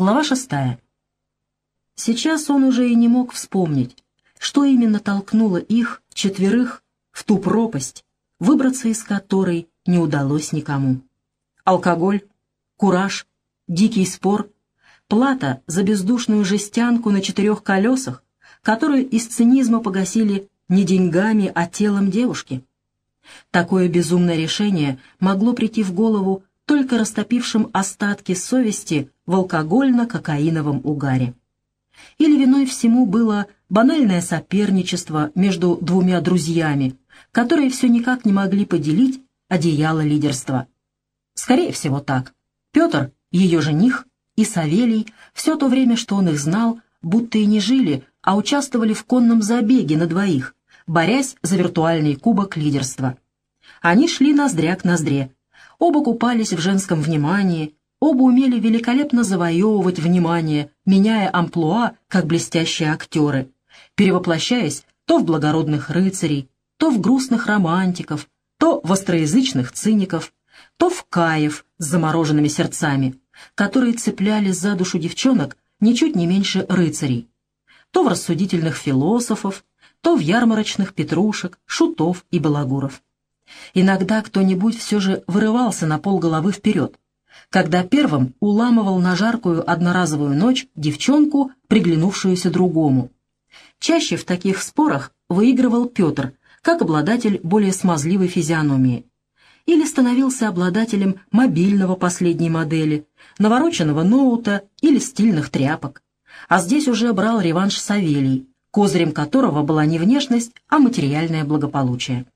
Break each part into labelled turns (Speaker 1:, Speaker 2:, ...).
Speaker 1: Глава шестая. Сейчас он уже и не мог вспомнить, что именно толкнуло их, четверых, в ту пропасть, выбраться из которой не удалось никому. Алкоголь, кураж, дикий спор, плата за бездушную жестянку на четырех колесах, которую из цинизма погасили не деньгами, а телом девушки. Такое безумное решение могло прийти в голову только растопившим остатки совести в алкогольно-кокаиновом угаре. Или виной всему было банальное соперничество между двумя друзьями, которые все никак не могли поделить одеяло лидерства. Скорее всего так. Петр, ее жених, и Савелий все то время, что он их знал, будто и не жили, а участвовали в конном забеге на двоих, борясь за виртуальный кубок лидерства. Они шли ноздря к ноздре, Оба купались в женском внимании, оба умели великолепно завоевывать внимание, меняя амплуа, как блестящие актеры, перевоплощаясь то в благородных рыцарей, то в грустных романтиков, то в остроязычных циников, то в каев с замороженными сердцами, которые цепляли за душу девчонок ничуть не меньше рыцарей, то в рассудительных философов, то в ярмарочных петрушек, шутов и балагуров. Иногда кто-нибудь все же вырывался на полголовы вперед, когда первым уламывал на жаркую одноразовую ночь девчонку, приглянувшуюся другому. Чаще в таких спорах выигрывал Петр, как обладатель более смазливой физиономии, или становился обладателем мобильного последней модели, навороченного ноута или стильных тряпок. А здесь уже брал реванш Савелий, козырем которого была не внешность, а материальное благополучие.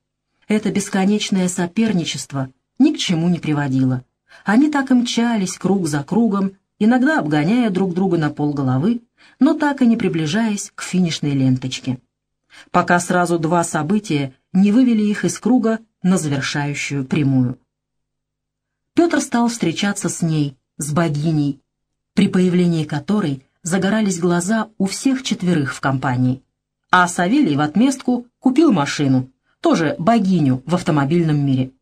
Speaker 1: Это бесконечное соперничество ни к чему не приводило. Они так и мчались круг за кругом, иногда обгоняя друг друга на полголовы, но так и не приближаясь к финишной ленточке. Пока сразу два события не вывели их из круга на завершающую прямую. Петр стал встречаться с ней, с богиней, при появлении которой загорались глаза у всех четверых в компании. А Савелий в отместку купил машину, тоже богиню в автомобильном мире.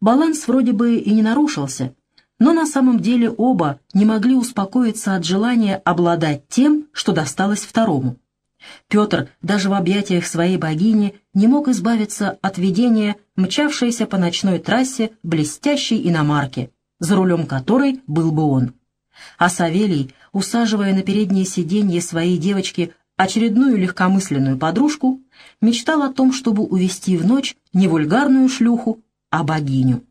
Speaker 1: Баланс вроде бы и не нарушился, но на самом деле оба не могли успокоиться от желания обладать тем, что досталось второму. Петр даже в объятиях своей богини не мог избавиться от видения мчавшейся по ночной трассе блестящей иномарки, за рулем которой был бы он. А Савелий, усаживая на переднее сиденье своей девочки очередную легкомысленную подружку, мечтал о том, чтобы увести в ночь не вульгарную шлюху, а богиню.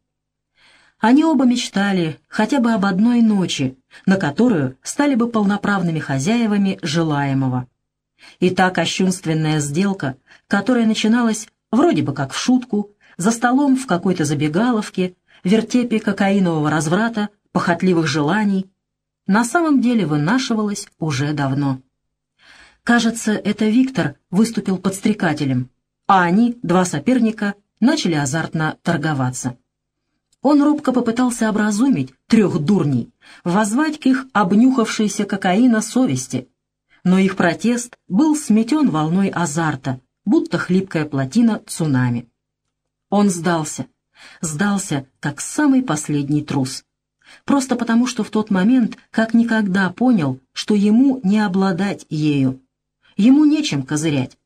Speaker 1: Они оба мечтали хотя бы об одной ночи, на которую стали бы полноправными хозяевами желаемого. И та кощунственная сделка, которая начиналась вроде бы как в шутку, за столом в какой-то забегаловке, вертепе кокаинового разврата, похотливых желаний, на самом деле вынашивалась уже давно. Кажется, это Виктор выступил подстрекателем, а они, два соперника, начали азартно торговаться. Он робко попытался образумить трех дурней, воззвать к их обнюхавшейся кокаина совести, но их протест был сметен волной азарта, будто хлипкая плотина цунами. Он сдался, сдался, как самый последний трус. Просто потому, что в тот момент как никогда понял, что ему не обладать ею, Ему нечем козырять.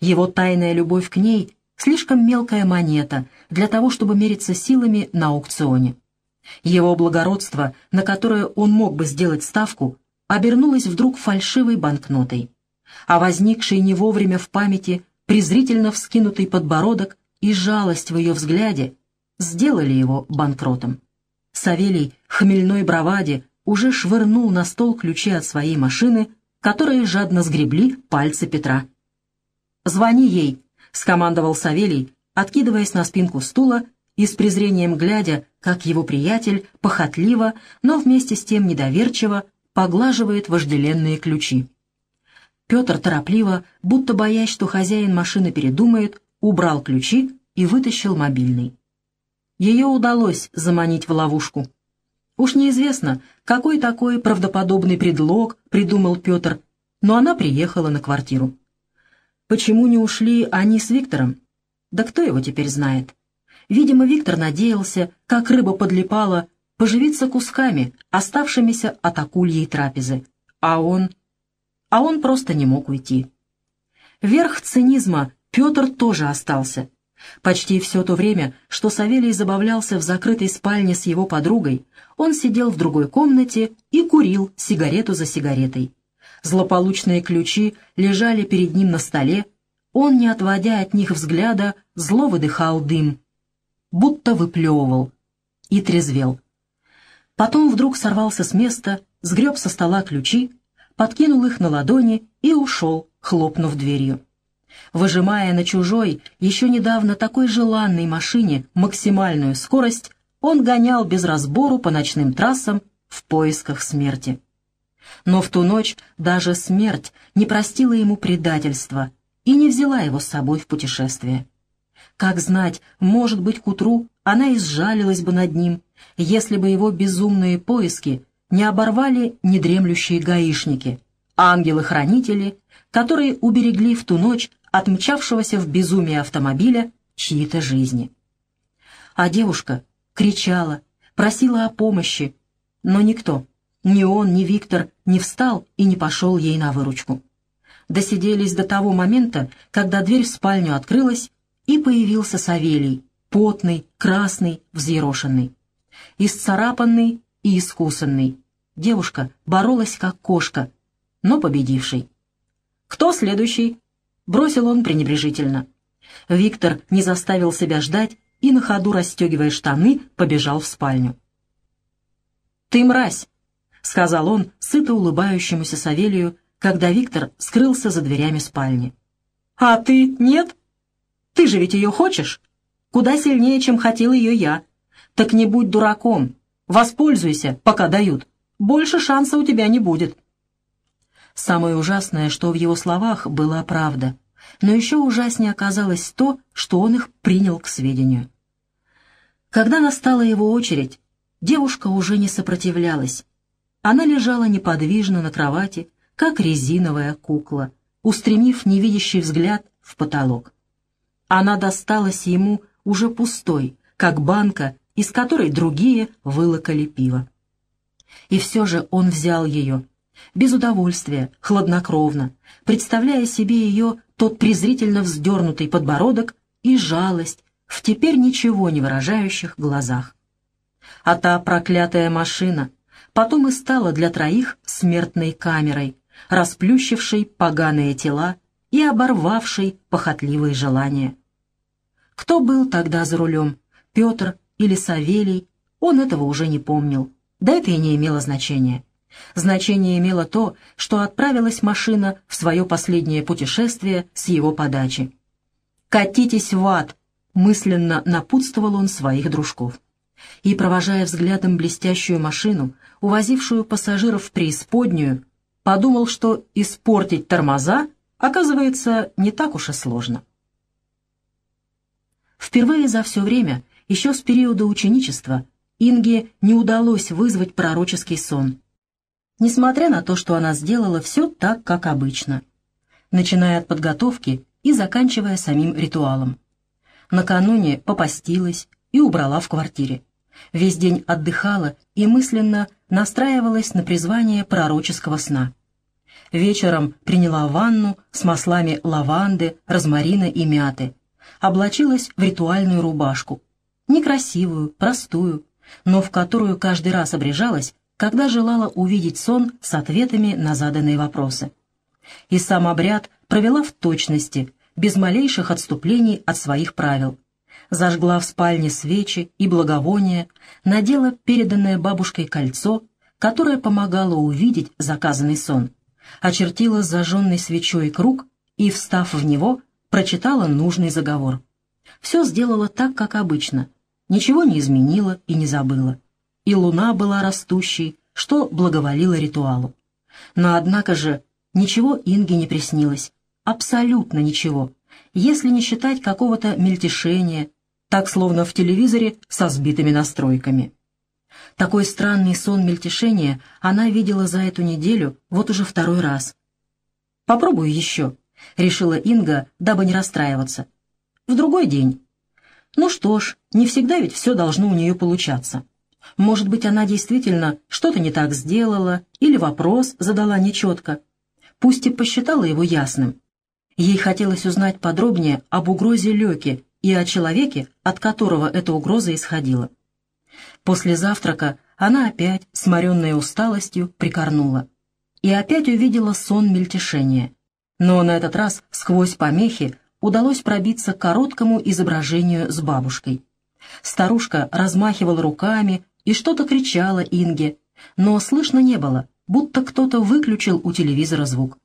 Speaker 1: Его тайная любовь к ней — слишком мелкая монета для того, чтобы мериться силами на аукционе. Его благородство, на которое он мог бы сделать ставку, обернулось вдруг фальшивой банкнотой. А возникший не вовремя в памяти презрительно вскинутый подбородок и жалость в ее взгляде сделали его банкротом. Савелий, хмельной браваде, уже швырнул на стол ключи от своей машины которые жадно сгребли пальцы Петра. «Звони ей», — скомандовал Савелий, откидываясь на спинку стула и с презрением глядя, как его приятель похотливо, но вместе с тем недоверчиво поглаживает вожделенные ключи. Петр торопливо, будто боясь, что хозяин машины передумает, убрал ключи и вытащил мобильный. Ее удалось заманить в ловушку. Уж неизвестно, какой такой правдоподобный предлог придумал Петр, но она приехала на квартиру. Почему не ушли они с Виктором? Да кто его теперь знает? Видимо, Виктор надеялся, как рыба подлипала, поживиться кусками, оставшимися от акульей трапезы. А он... А он просто не мог уйти. Верх цинизма Петр тоже остался. Почти все то время, что Савелий забавлялся в закрытой спальне с его подругой, он сидел в другой комнате и курил сигарету за сигаретой. Злополучные ключи лежали перед ним на столе, он, не отводя от них взгляда, зло выдыхал дым, будто выплевывал, и трезвел. Потом вдруг сорвался с места, сгреб со стола ключи, подкинул их на ладони и ушел, хлопнув дверью. Выжимая на чужой, еще недавно такой желанной машине максимальную скорость, он гонял без разбору по ночным трассам в поисках смерти. Но в ту ночь даже смерть не простила ему предательства и не взяла его с собой в путешествие. Как знать, может быть, к утру она и сжалилась бы над ним, если бы его безумные поиски не оборвали недремлющие гаишники, ангелы-хранители, которые уберегли в ту ночь от мчавшегося в безумие автомобиля чьи-то жизни. А девушка кричала, просила о помощи, но никто, ни он, ни Виктор, не встал и не пошел ей на выручку. Досиделись до того момента, когда дверь в спальню открылась, и появился Савелий, потный, красный, взъерошенный. Исцарапанный и искусанный. Девушка боролась как кошка, но победивший. «Кто следующий?» — бросил он пренебрежительно. Виктор не заставил себя ждать и, на ходу расстегивая штаны, побежал в спальню. «Ты мразь!» — сказал он сыто улыбающемуся Савелию, когда Виктор скрылся за дверями спальни. «А ты нет? Ты же ведь ее хочешь? Куда сильнее, чем хотел ее я. Так не будь дураком. Воспользуйся, пока дают. Больше шанса у тебя не будет». Самое ужасное, что в его словах была правда, но еще ужаснее оказалось то, что он их принял к сведению. Когда настала его очередь, девушка уже не сопротивлялась. Она лежала неподвижно на кровати, как резиновая кукла, устремив невидящий взгляд в потолок. Она досталась ему уже пустой, как банка, из которой другие вылокали пиво. И все же он взял ее, без удовольствия, хладнокровно, представляя себе ее тот презрительно вздернутый подбородок и жалость в теперь ничего не выражающих глазах. А та проклятая машина потом и стала для троих смертной камерой, расплющившей поганые тела и оборвавшей похотливые желания. Кто был тогда за рулем, Петр или Савелий, он этого уже не помнил, да это и не имело значения. Значение имело то, что отправилась машина в свое последнее путешествие с его подачи. «Катитесь в ад!» — мысленно напутствовал он своих дружков. И, провожая взглядом блестящую машину, увозившую пассажиров в преисподнюю, подумал, что испортить тормоза, оказывается, не так уж и сложно. Впервые за все время, еще с периода ученичества, Инге не удалось вызвать пророческий сон несмотря на то, что она сделала все так, как обычно, начиная от подготовки и заканчивая самим ритуалом. Накануне попастилась и убрала в квартире. Весь день отдыхала и мысленно настраивалась на призвание пророческого сна. Вечером приняла ванну с маслами лаванды, розмарина и мяты. Облачилась в ритуальную рубашку. Некрасивую, простую, но в которую каждый раз обрежалась, когда желала увидеть сон с ответами на заданные вопросы. И сам обряд провела в точности, без малейших отступлений от своих правил. Зажгла в спальне свечи и благовония, надела переданное бабушкой кольцо, которое помогало увидеть заказанный сон, очертила зажженной свечой круг и, встав в него, прочитала нужный заговор. Все сделала так, как обычно, ничего не изменила и не забыла и луна была растущей, что благоволило ритуалу. Но однако же ничего Инге не приснилось, абсолютно ничего, если не считать какого-то мельтешения, так словно в телевизоре со сбитыми настройками. Такой странный сон мельтешения она видела за эту неделю вот уже второй раз. «Попробую еще», — решила Инга, дабы не расстраиваться. «В другой день». Ну что ж, не всегда ведь все должно у нее получаться. Может быть, она действительно что-то не так сделала или вопрос задала нечетко. Пусть и посчитала его ясным. Ей хотелось узнать подробнее об угрозе Лёки и о человеке, от которого эта угроза исходила. После завтрака она опять, сморенная усталостью, прикорнула. И опять увидела сон мельтешения. Но на этот раз сквозь помехи удалось пробиться к короткому изображению с бабушкой. Старушка размахивала руками и что-то кричала Инге, но слышно не было, будто кто-то выключил у телевизора звук.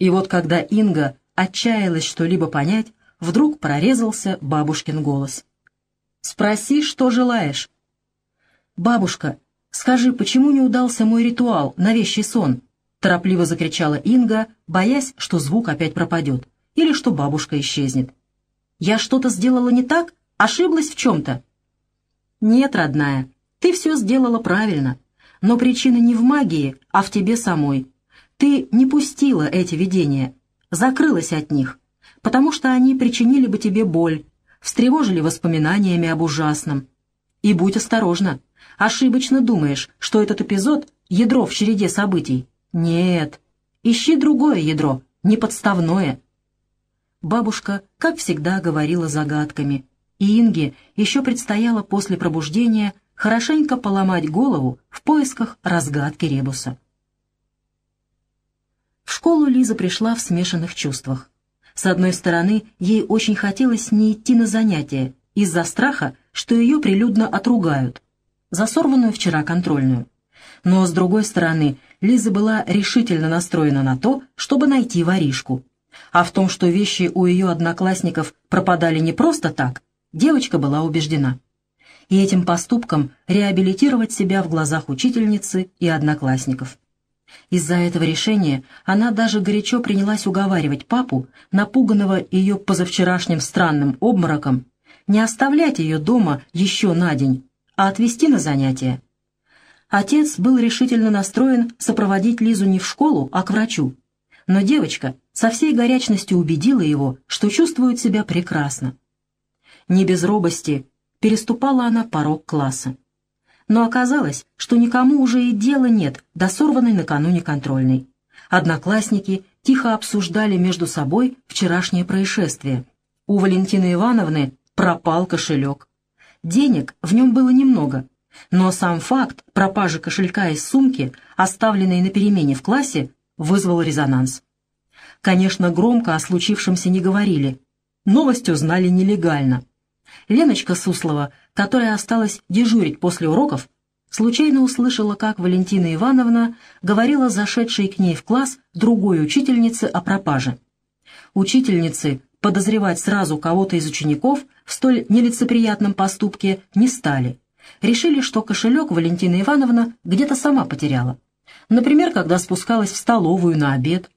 Speaker 1: И вот когда Инга отчаялась что-либо понять, вдруг прорезался бабушкин голос. «Спроси, что желаешь». «Бабушка, скажи, почему не удался мой ритуал на вещий сон?» торопливо закричала Инга, боясь, что звук опять пропадет или что бабушка исчезнет. «Я что-то сделала не так? Ошиблась в чем-то?» «Нет, родная, ты все сделала правильно, но причина не в магии, а в тебе самой. Ты не пустила эти видения, закрылась от них, потому что они причинили бы тебе боль, встревожили воспоминаниями об ужасном. И будь осторожна, ошибочно думаешь, что этот эпизод — ядро в череде событий. Нет, ищи другое ядро, не подставное. Бабушка, как всегда, говорила загадками, и Инге еще предстояло после пробуждения хорошенько поломать голову в поисках разгадки ребуса. В школу Лиза пришла в смешанных чувствах. С одной стороны, ей очень хотелось не идти на занятия из-за страха, что ее прилюдно отругают, за сорванную вчера контрольную. Но, с другой стороны, Лиза была решительно настроена на то, чтобы найти воришку. А в том, что вещи у ее одноклассников пропадали не просто так, девочка была убеждена. И этим поступком реабилитировать себя в глазах учительницы и одноклассников. Из-за этого решения она даже горячо принялась уговаривать папу, напуганного ее позавчерашним странным обмороком, не оставлять ее дома еще на день, а отвезти на занятия. Отец был решительно настроен сопроводить Лизу не в школу, а к врачу. Но девочка со всей горячностью убедила его, что чувствует себя прекрасно. Не без робости переступала она порог класса но оказалось, что никому уже и дела нет до сорванной накануне контрольной. Одноклассники тихо обсуждали между собой вчерашнее происшествие. У Валентины Ивановны пропал кошелек. Денег в нем было немного, но сам факт пропажи кошелька из сумки, оставленной на перемене в классе, вызвал резонанс. Конечно, громко о случившемся не говорили. Новость узнали нелегально. Леночка Суслова которая осталась дежурить после уроков, случайно услышала, как Валентина Ивановна говорила зашедшей к ней в класс другой учительнице о пропаже. Учительницы подозревать сразу кого-то из учеников в столь нелицеприятном поступке не стали. Решили, что кошелек Валентина Ивановна где-то сама потеряла. Например, когда спускалась в столовую на обед.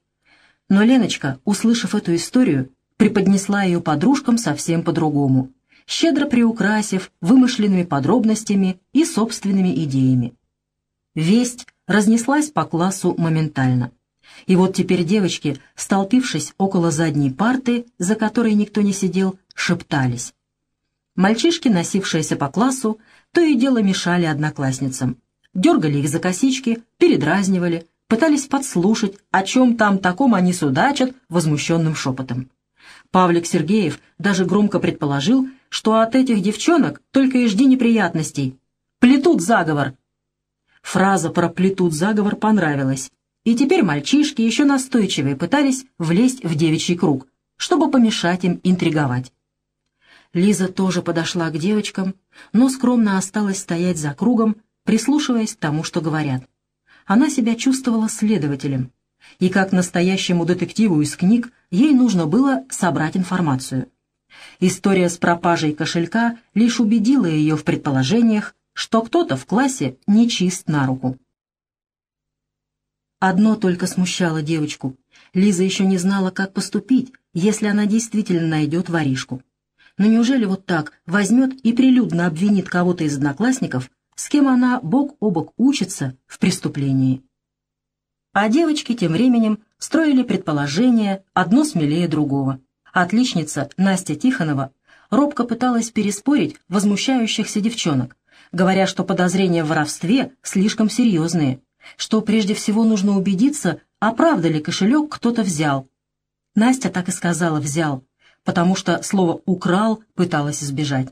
Speaker 1: Но Леночка, услышав эту историю, преподнесла ее подружкам совсем по-другому щедро приукрасив вымышленными подробностями и собственными идеями. Весть разнеслась по классу моментально. И вот теперь девочки, столпившись около задней парты, за которой никто не сидел, шептались. Мальчишки, носившиеся по классу, то и дело мешали одноклассницам. Дергали их за косички, передразнивали, пытались подслушать, о чем там таком они судачат возмущенным шепотом. Павлик Сергеев даже громко предположил, что от этих девчонок только и жди неприятностей. Плетут заговор. Фраза про «плетут заговор» понравилась, и теперь мальчишки еще настойчивее пытались влезть в девичий круг, чтобы помешать им интриговать. Лиза тоже подошла к девочкам, но скромно осталась стоять за кругом, прислушиваясь к тому, что говорят. Она себя чувствовала следователем, и как настоящему детективу из книг ей нужно было собрать информацию. История с пропажей кошелька лишь убедила ее в предположениях, что кто-то в классе не чист на руку. Одно только смущало девочку. Лиза еще не знала, как поступить, если она действительно найдет воришку. Но неужели вот так возьмет и прилюдно обвинит кого-то из одноклассников, с кем она бок о бок учится в преступлении? А девочки тем временем строили предположения, одно смелее другого. Отличница Настя Тихонова робко пыталась переспорить возмущающихся девчонок, говоря, что подозрения в воровстве слишком серьезные, что прежде всего нужно убедиться, а правда ли кошелек кто-то взял. Настя так и сказала «взял», потому что слово «украл» пыталась избежать.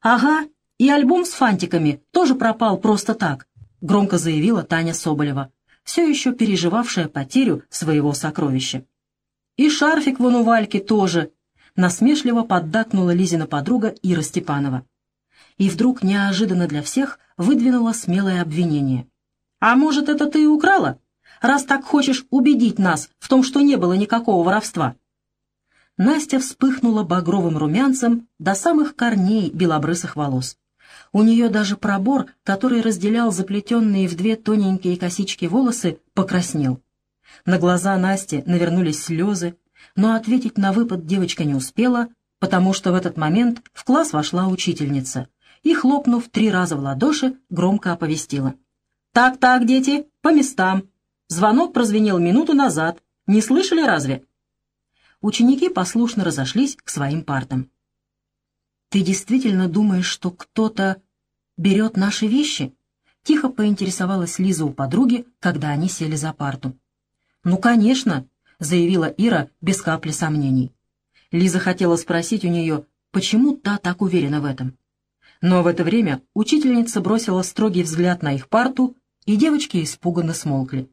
Speaker 1: «Ага, и альбом с фантиками тоже пропал просто так», — громко заявила Таня Соболева, все еще переживавшая потерю своего сокровища. «И шарфик вон у Вальки тоже», — насмешливо поддакнула Лизина подруга Ира Степанова. И вдруг неожиданно для всех выдвинула смелое обвинение. «А может, это ты и украла, раз так хочешь убедить нас в том, что не было никакого воровства?» Настя вспыхнула багровым румянцем до самых корней белобрысых волос. У нее даже пробор, который разделял заплетенные в две тоненькие косички волосы, покраснел. На глаза Насти навернулись слезы, но ответить на выпад девочка не успела, потому что в этот момент в класс вошла учительница и, хлопнув три раза в ладоши, громко оповестила. «Так-так, дети, по местам. Звонок прозвенел минуту назад. Не слышали разве?» ученики послушно разошлись к своим партам. «Ты действительно думаешь, что кто-то берет наши вещи?» — тихо поинтересовалась Лиза у подруги, когда они сели за парту. «Ну, конечно», — заявила Ира без капли сомнений. Лиза хотела спросить у нее, почему та так уверена в этом. Но в это время учительница бросила строгий взгляд на их парту, и девочки испуганно смолкли.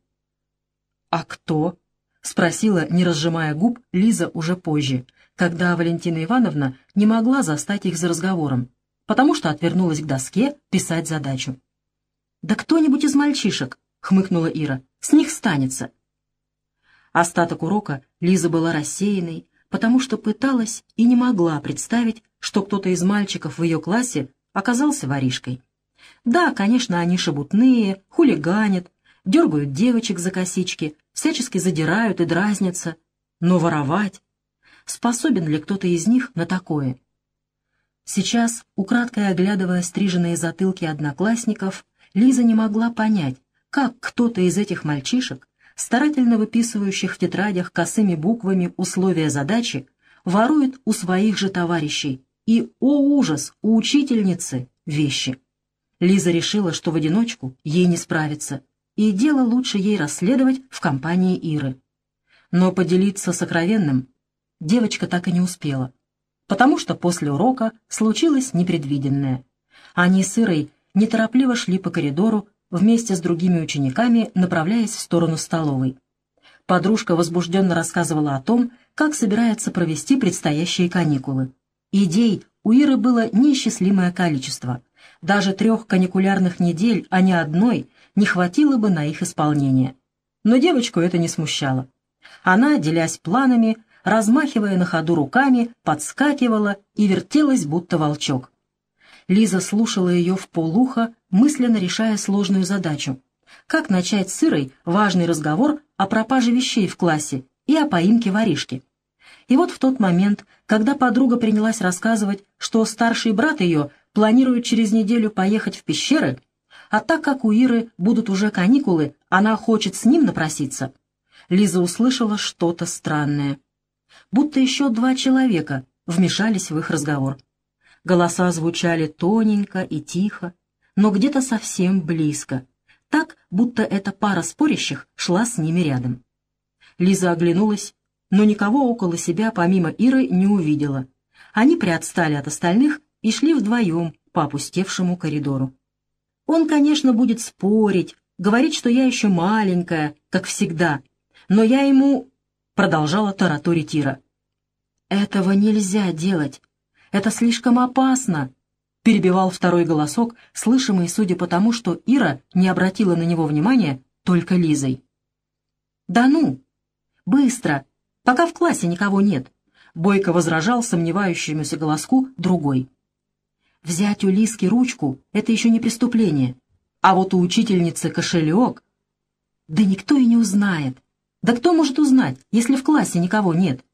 Speaker 1: «А кто?» — спросила, не разжимая губ, Лиза уже позже, когда Валентина Ивановна не могла застать их за разговором, потому что отвернулась к доске писать задачу. «Да кто-нибудь из мальчишек», — хмыкнула Ира, — «с них станется». Остаток урока Лиза была рассеянной, потому что пыталась и не могла представить, что кто-то из мальчиков в ее классе оказался воришкой. Да, конечно, они шебутные, хулиганят, дергают девочек за косички, всячески задирают и дразнятся. Но воровать? Способен ли кто-то из них на такое? Сейчас, украдкой оглядывая стриженные затылки одноклассников, Лиза не могла понять, как кто-то из этих мальчишек, старательно выписывающих в тетрадях косыми буквами условия задачи, ворует у своих же товарищей и, о ужас, у учительницы вещи. Лиза решила, что в одиночку ей не справиться, и дело лучше ей расследовать в компании Иры. Но поделиться сокровенным девочка так и не успела, потому что после урока случилось непредвиденное. Они с Ирой неторопливо шли по коридору вместе с другими учениками, направляясь в сторону столовой. Подружка возбужденно рассказывала о том, как собирается провести предстоящие каникулы. Идей у Иры было неисчислимое количество. Даже трех каникулярных недель, а не одной, не хватило бы на их исполнение. Но девочку это не смущало. Она, делясь планами, размахивая на ходу руками, подскакивала и вертелась, будто волчок. Лиза слушала ее в полухо, мысленно решая сложную задачу. Как начать с Ирой важный разговор о пропаже вещей в классе и о поимке воришки? И вот в тот момент, когда подруга принялась рассказывать, что старший брат ее планирует через неделю поехать в пещеры, а так как у Иры будут уже каникулы, она хочет с ним напроситься. Лиза услышала что-то странное. Будто еще два человека вмешались в их разговор. Голоса звучали тоненько и тихо, но где-то совсем близко, так, будто эта пара спорящих шла с ними рядом. Лиза оглянулась, но никого около себя помимо Иры не увидела. Они приотстали от остальных и шли вдвоем по опустевшему коридору. Он, конечно, будет спорить, говорить, что я еще маленькая, как всегда, но я ему...» — продолжала тараторить Ира. «Этого нельзя делать. Это слишком опасно», — перебивал второй голосок, слышимый, судя по тому, что Ира не обратила на него внимания, только Лизой. «Да ну! Быстро! Пока в классе никого нет!» — бойко возражал сомневающемуся голоску другой. Взять у Лиски ручку — это еще не преступление. А вот у учительницы кошелек... Да никто и не узнает. Да кто может узнать, если в классе никого нет?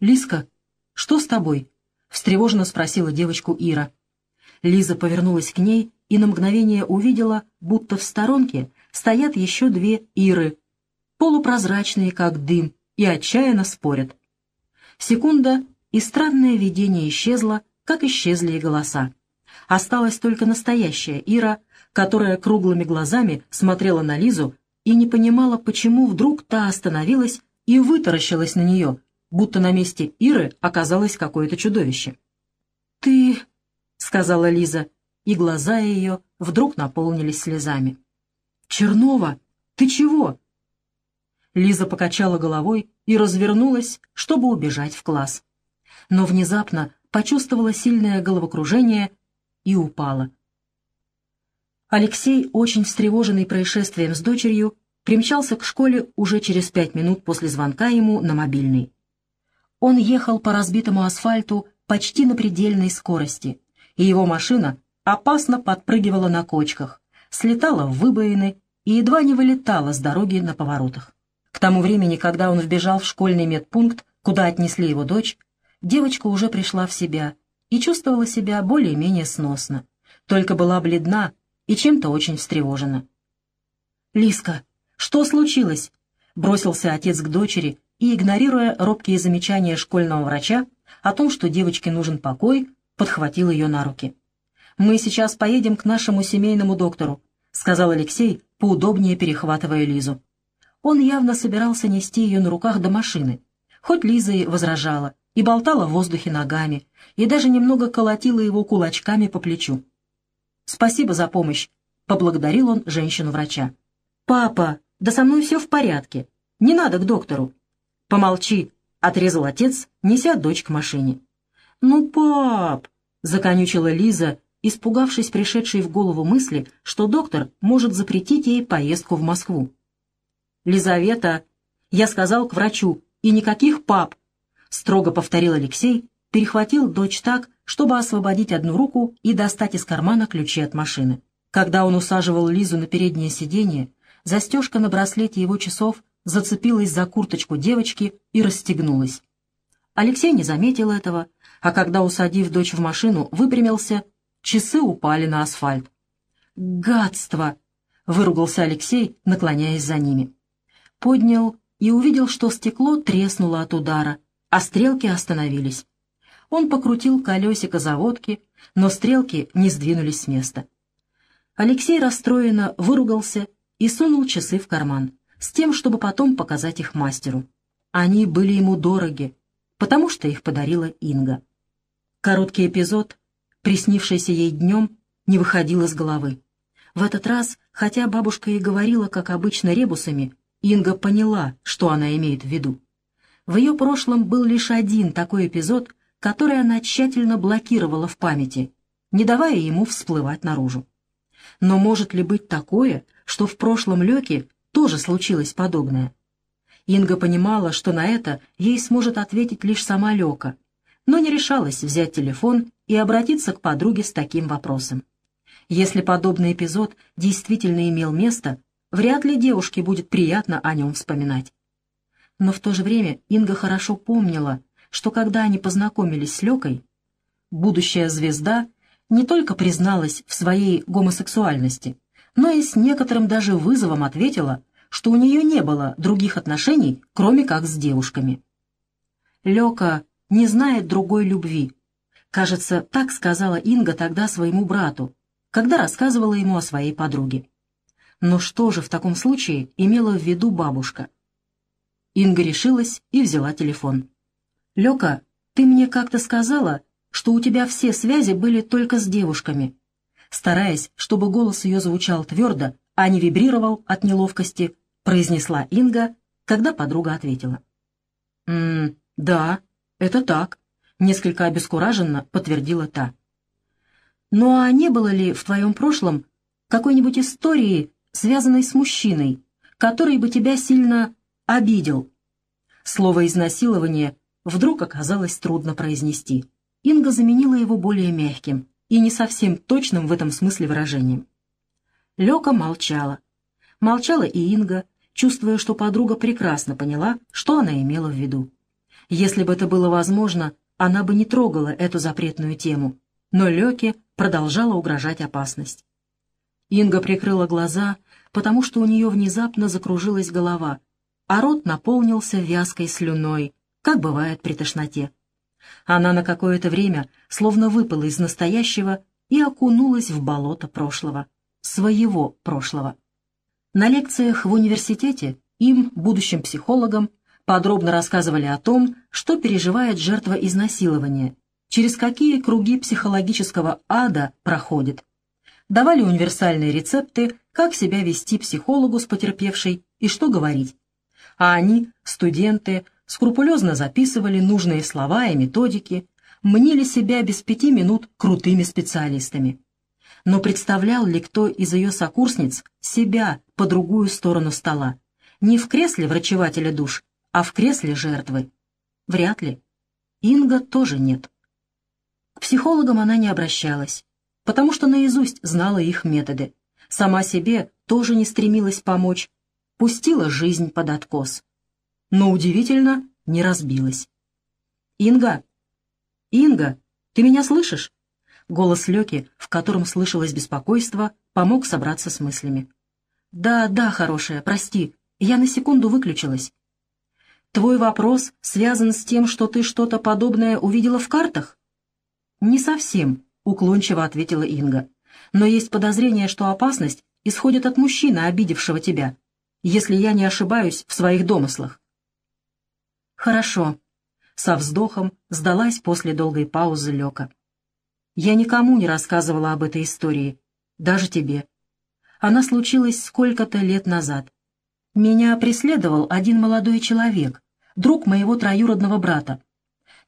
Speaker 1: «Лиска, что с тобой?» — встревоженно спросила девочку Ира. Лиза повернулась к ней и на мгновение увидела, будто в сторонке стоят еще две Иры, полупрозрачные, как дым, и отчаянно спорят. Секунда, и странное видение исчезло, как исчезли и голоса. Осталась только настоящая Ира, которая круглыми глазами смотрела на Лизу и не понимала, почему вдруг та остановилась и вытаращилась на нее, будто на месте Иры оказалось какое-то чудовище. «Ты...» — сказала Лиза, и глаза ее вдруг наполнились слезами. «Чернова, ты чего?» Лиза покачала головой и развернулась, чтобы убежать в класс. Но внезапно почувствовала сильное головокружение и упала. Алексей, очень встревоженный происшествием с дочерью, примчался к школе уже через пять минут после звонка ему на мобильный. Он ехал по разбитому асфальту почти на предельной скорости, и его машина опасно подпрыгивала на кочках, слетала в выбоины и едва не вылетала с дороги на поворотах. К тому времени, когда он вбежал в школьный медпункт, куда отнесли его дочь, девочка уже пришла в себя и чувствовала себя более-менее сносно, только была бледна и чем-то очень встревожена. «Лиска, что случилось?» — бросился отец к дочери и, игнорируя робкие замечания школьного врача о том, что девочке нужен покой, подхватил ее на руки. «Мы сейчас поедем к нашему семейному доктору», — сказал Алексей, поудобнее перехватывая Лизу. Он явно собирался нести ее на руках до машины. Хоть Лиза и возражала, и болтала в воздухе ногами, и даже немного колотила его кулачками по плечу. «Спасибо за помощь», — поблагодарил он женщину-врача. «Папа, да со мной все в порядке. Не надо к доктору». «Помолчи», — отрезал отец, неся дочь к машине. «Ну, пап», — законючила Лиза, испугавшись пришедшей в голову мысли, что доктор может запретить ей поездку в Москву. «Лизавета, я сказал к врачу, и никаких пап!» Строго повторил Алексей, перехватил дочь так, чтобы освободить одну руку и достать из кармана ключи от машины. Когда он усаживал Лизу на переднее сиденье, застежка на браслете его часов зацепилась за курточку девочки и расстегнулась. Алексей не заметил этого, а когда, усадив дочь в машину, выпрямился, часы упали на асфальт. «Гадство!» — выругался Алексей, наклоняясь за ними поднял и увидел, что стекло треснуло от удара, а стрелки остановились. Он покрутил колесико заводки, но стрелки не сдвинулись с места. Алексей расстроенно выругался и сунул часы в карман, с тем, чтобы потом показать их мастеру. Они были ему дороги, потому что их подарила Инга. Короткий эпизод, приснившийся ей днем, не выходил из головы. В этот раз, хотя бабушка и говорила, как обычно, ребусами, Инга поняла, что она имеет в виду. В ее прошлом был лишь один такой эпизод, который она тщательно блокировала в памяти, не давая ему всплывать наружу. Но может ли быть такое, что в прошлом Лёке тоже случилось подобное? Инга понимала, что на это ей сможет ответить лишь сама Лёка, но не решалась взять телефон и обратиться к подруге с таким вопросом. Если подобный эпизод действительно имел место, Вряд ли девушке будет приятно о нем вспоминать. Но в то же время Инга хорошо помнила, что когда они познакомились с Лёкой, будущая звезда не только призналась в своей гомосексуальности, но и с некоторым даже вызовом ответила, что у нее не было других отношений, кроме как с девушками. Лёка не знает другой любви. Кажется, так сказала Инга тогда своему брату, когда рассказывала ему о своей подруге. Но что же в таком случае имела в виду бабушка? Инга решилась и взяла телефон. «Лёка, ты мне как-то сказала, что у тебя все связи были только с девушками». Стараясь, чтобы голос ее звучал твердо, а не вибрировал от неловкости, произнесла Инга, когда подруга ответила. «М да, это так», — несколько обескураженно подтвердила та. «Ну а не было ли в твоем прошлом какой-нибудь истории связанной с мужчиной, который бы тебя сильно обидел. Слово «изнасилование» вдруг оказалось трудно произнести. Инга заменила его более мягким и не совсем точным в этом смысле выражением. Лёка молчала. Молчала и Инга, чувствуя, что подруга прекрасно поняла, что она имела в виду. Если бы это было возможно, она бы не трогала эту запретную тему, но Лёке продолжала угрожать опасность. Инга прикрыла глаза, потому что у нее внезапно закружилась голова, а рот наполнился вязкой слюной, как бывает при тошноте. Она на какое-то время словно выпала из настоящего и окунулась в болото прошлого, своего прошлого. На лекциях в университете им, будущим психологам, подробно рассказывали о том, что переживает жертва изнасилования, через какие круги психологического ада проходит. Давали универсальные рецепты, как себя вести психологу с потерпевшей и что говорить. А они, студенты, скрупулезно записывали нужные слова и методики, мнили себя без пяти минут крутыми специалистами. Но представлял ли кто из ее сокурсниц себя по другую сторону стола? Не в кресле врачевателя душ, а в кресле жертвы? Вряд ли. Инга тоже нет. К психологам она не обращалась, потому что наизусть знала их методы. Сама себе тоже не стремилась помочь, пустила жизнь под откос. Но удивительно, не разбилась. «Инга! Инга, ты меня слышишь?» Голос Лёки, в котором слышалось беспокойство, помог собраться с мыслями. «Да, да, хорошая, прости, я на секунду выключилась. Твой вопрос связан с тем, что ты что-то подобное увидела в картах?» «Не совсем», — уклончиво ответила Инга. «Но есть подозрение, что опасность исходит от мужчины, обидевшего тебя, если я не ошибаюсь в своих домыслах». «Хорошо», — со вздохом сдалась после долгой паузы Лёка. Я никому не рассказывала об этой истории, даже тебе. Она случилась сколько-то лет назад. Меня преследовал один молодой человек, друг моего троюродного брата.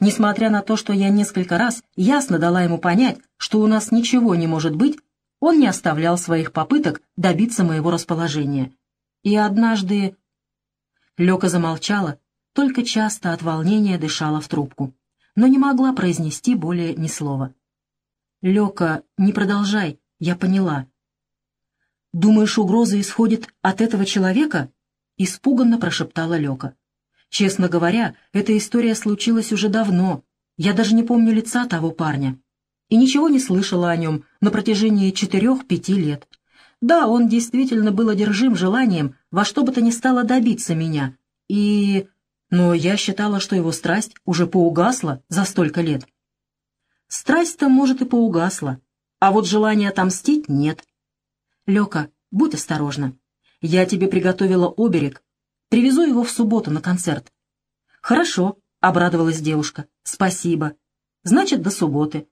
Speaker 1: Несмотря на то, что я несколько раз ясно дала ему понять, что у нас ничего не может быть, он не оставлял своих попыток добиться моего расположения. И однажды... Лёка замолчала, только часто от волнения дышала в трубку, но не могла произнести более ни слова. «Лёка, не продолжай, я поняла». «Думаешь, угроза исходит от этого человека?» — испуганно прошептала Лёка. «Честно говоря, эта история случилась уже давно. Я даже не помню лица того парня. И ничего не слышала о нем на протяжении четырех-пяти лет. Да, он действительно был одержим желанием во что бы то ни стало добиться меня. И... Но я считала, что его страсть уже поугасла за столько лет. Страсть-то, может, и поугасла, а вот желания отомстить нет. Лёка, будь осторожна. Я тебе приготовила оберег. Привезу его в субботу на концерт. Хорошо, — обрадовалась девушка. Спасибо. Значит, до субботы.